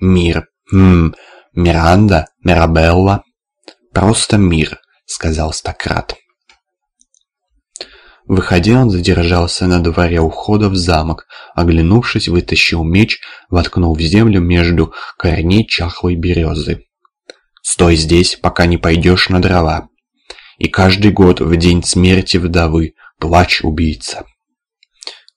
Мир. Хм, Миранда, Мирабелла. Просто мир, сказал Стократ. Выходя, он задержался на дворе ухода в замок, оглянувшись, вытащил меч, воткнул в землю между корней чахлой березы. «Стой здесь, пока не пойдешь на дрова. И каждый год в день смерти вдовы плачь убийца».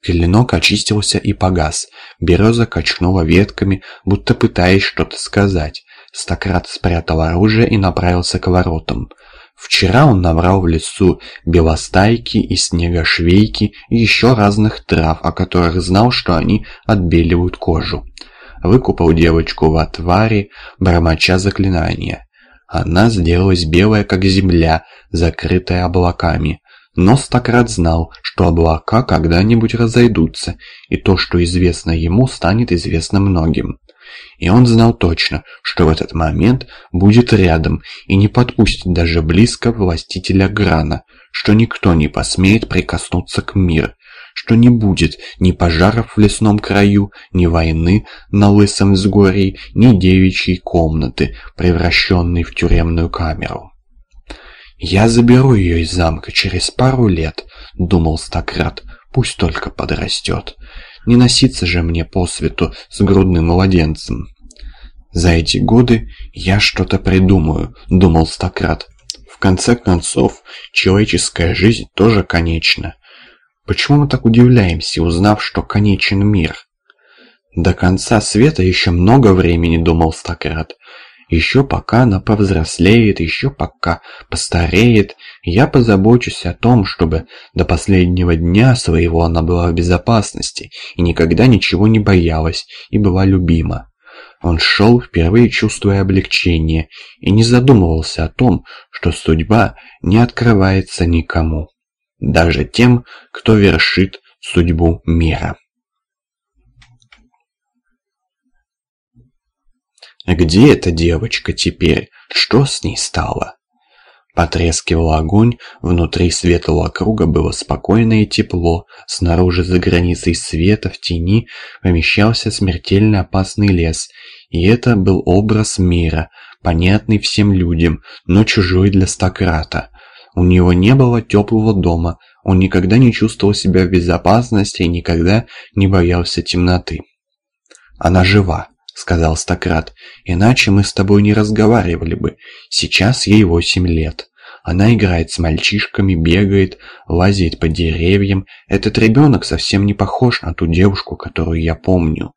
Клинок очистился и погас. Береза качнула ветками, будто пытаясь что-то сказать. Стократ спрятал оружие и направился к воротам. Вчера он набрал в лесу белостайки и снегошвейки и еще разных трав, о которых знал, что они отбеливают кожу. Выкупал девочку в отваре, бормоча заклинания. Она сделалась белая, как земля, закрытая облаками. Но Стократ знал, что облака когда-нибудь разойдутся, и то, что известно ему, станет известно многим. И он знал точно, что в этот момент будет рядом и не подпустит даже близко властителя Грана, что никто не посмеет прикоснуться к миру, что не будет ни пожаров в лесном краю, ни войны на лысом взгорье, ни девичьей комнаты, превращенной в тюремную камеру. «Я заберу ее из замка через пару лет», — думал Стократ, — «пусть только подрастет». Не носиться же мне по свету с грудным младенцем. За эти годы я что-то придумаю, думал Стократ. В конце концов, человеческая жизнь тоже конечна. Почему мы так удивляемся, узнав, что конечен мир? До конца света еще много времени, думал Стократ. Еще пока она повзрослеет, еще пока постареет, я позабочусь о том, чтобы до последнего дня своего она была в безопасности и никогда ничего не боялась и была любима. Он шел, впервые чувствуя облегчение, и не задумывался о том, что судьба не открывается никому, даже тем, кто вершит судьбу мира. Где эта девочка теперь? Что с ней стало? Потрескивал огонь, внутри светлого круга было спокойно и тепло, снаружи за границей света в тени помещался смертельно опасный лес, и это был образ мира, понятный всем людям, но чужой для Стократа. У него не было теплого дома, он никогда не чувствовал себя в безопасности и никогда не боялся темноты. Она жива. — сказал Стократ, — «иначе мы с тобой не разговаривали бы. Сейчас ей восемь лет. Она играет с мальчишками, бегает, лазит по деревьям. Этот ребенок совсем не похож на ту девушку, которую я помню.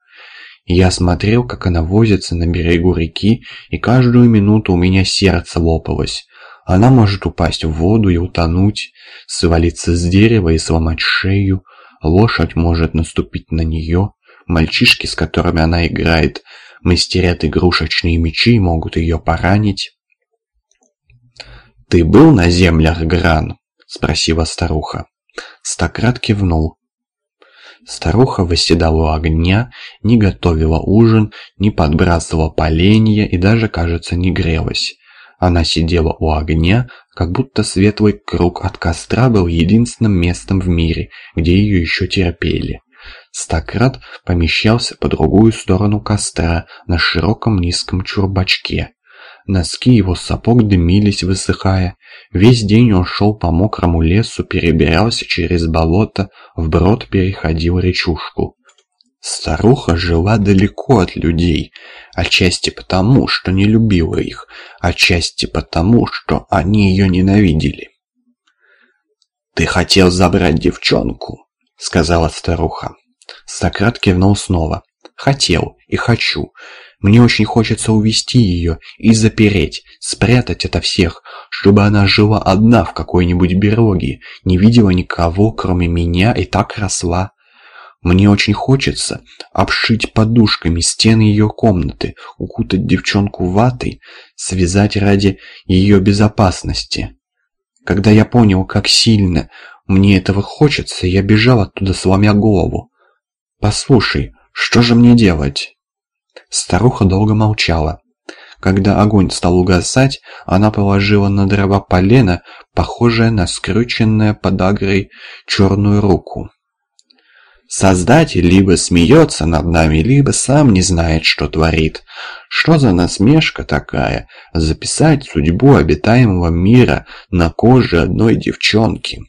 Я смотрел, как она возится на берегу реки, и каждую минуту у меня сердце лопалось. Она может упасть в воду и утонуть, свалиться с дерева и сломать шею, лошадь может наступить на нее». Мальчишки, с которыми она играет, мастерят игрушечные мечи и могут ее поранить. «Ты был на землях Гран?» — спросила старуха. Стократ кивнул. Старуха восседала у огня, не готовила ужин, не подбрасывала поленья и даже, кажется, не грелась. Она сидела у огня, как будто светлый круг от костра был единственным местом в мире, где ее еще терпели. Стократ помещался по другую сторону костра на широком низком чурбачке. Носки его сапог дымились, высыхая. Весь день он шел по мокрому лесу, перебирался через болото, вброд переходил речушку. Старуха жила далеко от людей, отчасти потому, что не любила их, отчасти потому, что они ее ненавидели. «Ты хотел забрать девчонку?» — сказала старуха. Сократ кивнул снова. «Хотел и хочу. Мне очень хочется увести ее и запереть, спрятать ото всех, чтобы она жила одна в какой-нибудь берлоге, не видела никого, кроме меня, и так росла. Мне очень хочется обшить подушками стены ее комнаты, укутать девчонку ватой, связать ради ее безопасности. Когда я понял, как сильно мне этого хочется, я бежал оттуда, сломя голову. «Послушай, что же мне делать?» Старуха долго молчала. Когда огонь стал угасать, она положила на дрова полено, похожее на скрюченное под агрой черную руку. Создатель либо смеется над нами, либо сам не знает, что творит. Что за насмешка такая? Записать судьбу обитаемого мира на коже одной девчонки.